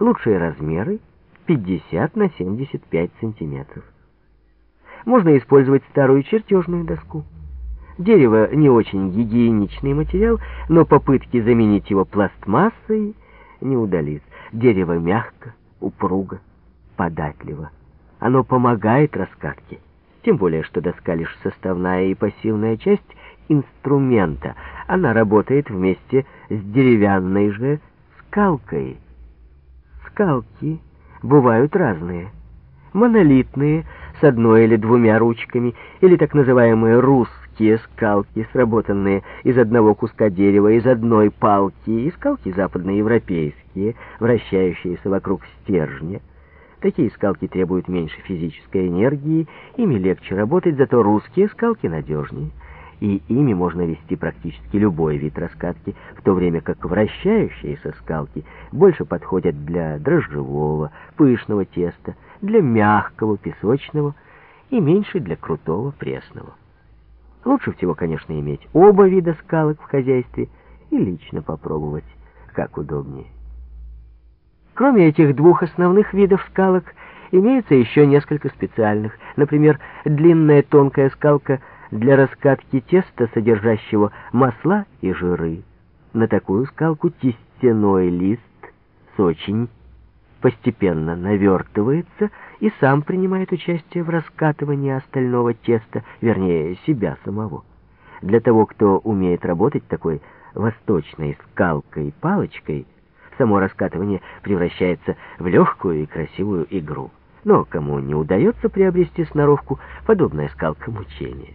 Лучшие размеры 50 на 75 сантиметров. Можно использовать старую чертежную доску. Дерево не очень гигиеничный материал, но попытки заменить его пластмассой не удались. Дерево мягко, упруго, податливо. Оно помогает раскатке. Тем более, что доска лишь составная и пассивная часть инструмента. Она работает вместе с деревянной же скалкой. Скалки бывают разные. Монолитные, с одной или двумя ручками, или так называемые русские скалки, сработанные из одного куска дерева, из одной палки, и скалки западноевропейские, вращающиеся вокруг стержня. Такие скалки требуют меньше физической энергии, ими легче работать, зато русские скалки надежнее и ими можно вести практически любой вид раскатки, в то время как вращающиеся скалки больше подходят для дрожжевого, пышного теста, для мягкого, песочного и меньше для крутого, пресного. Лучше всего, конечно, иметь оба вида скалок в хозяйстве и лично попробовать, как удобнее. Кроме этих двух основных видов скалок, имеется еще несколько специальных. Например, длинная тонкая скалка – для раскатки теста, содержащего масла и жиры. На такую скалку тестяной лист с очень постепенно навертывается и сам принимает участие в раскатывании остального теста, вернее, себя самого. Для того, кто умеет работать такой восточной скалкой-палочкой, само раскатывание превращается в легкую и красивую игру. Но кому не удается приобрести сноровку, подобная скалка мучения.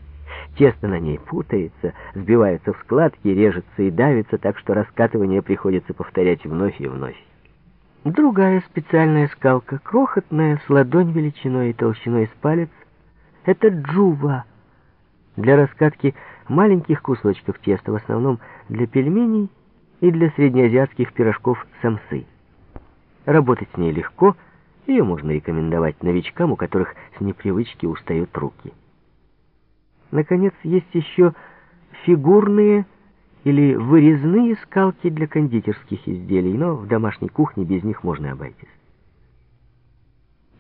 Тесто на ней путается, сбивается в складки, режется и давится, так что раскатывание приходится повторять вновь и вновь. Другая специальная скалка, крохотная, с ладонь величиной и толщиной с палец, это джува. Для раскатки маленьких кусочков теста, в основном для пельменей и для среднеазиатских пирожков самсы. Работать с ней легко, ее можно рекомендовать новичкам, у которых с непривычки устают руки. Наконец, есть еще фигурные или вырезные скалки для кондитерских изделий, но в домашней кухне без них можно обойтись.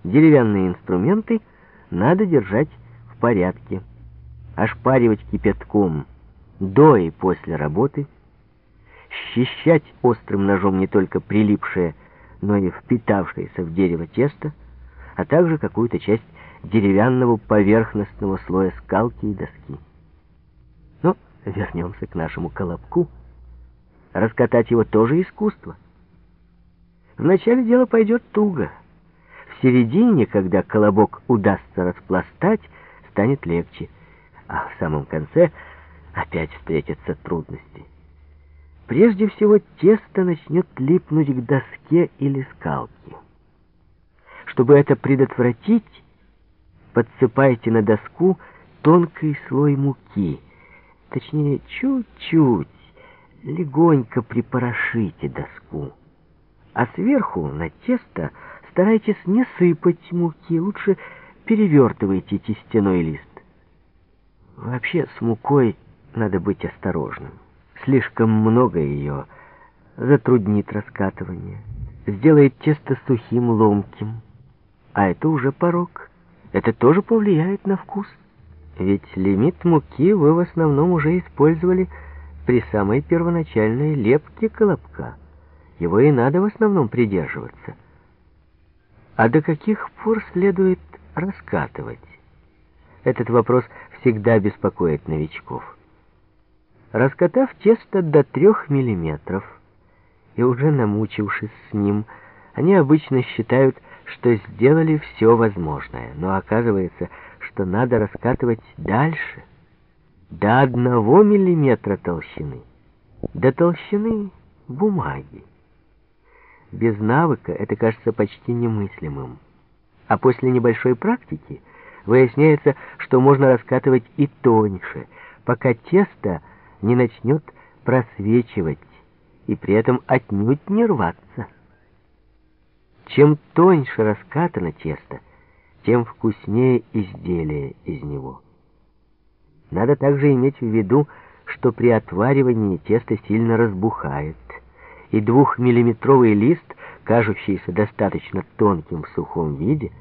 Деревянные инструменты надо держать в порядке, ошпаривать кипятком до и после работы, счищать острым ножом не только прилипшее, но и впитавшееся в дерево тесто, а также какую-то часть деревянного поверхностного слоя скалки и доски. Но вернемся к нашему колобку. Раскатать его тоже искусство. Вначале дело пойдет туго. В середине, когда колобок удастся распластать, станет легче. А в самом конце опять встретятся трудности. Прежде всего, тесто начнет липнуть к доске или скалке. Чтобы это предотвратить, подсыпайте на доску тонкий слой муки. Точнее, чуть-чуть, легонько припорошите доску. А сверху на тесто старайтесь не сыпать муки, лучше перевертывайте тестяной лист. Вообще с мукой надо быть осторожным. Слишком много ее затруднит раскатывание, сделает тесто сухим, ломким. А это уже порог. Это тоже повлияет на вкус. Ведь лимит муки вы в основном уже использовали при самой первоначальной лепке колобка. Его и надо в основном придерживаться. А до каких пор следует раскатывать? Этот вопрос всегда беспокоит новичков. Раскатав тесто до трех миллиметров и уже намучившись с ним, они обычно считают, что сделали все возможное, но оказывается, что надо раскатывать дальше, до одного миллиметра толщины, до толщины бумаги. Без навыка это кажется почти немыслимым. А после небольшой практики выясняется, что можно раскатывать и тоньше, пока тесто не начнет просвечивать и при этом отнюдь не рваться. Чем тоньше раскатано тесто, тем вкуснее изделие из него. Надо также иметь в виду, что при отваривании тесто сильно разбухает, и двухмиллиметровый лист кажущийся достаточно тонким в сухом виде,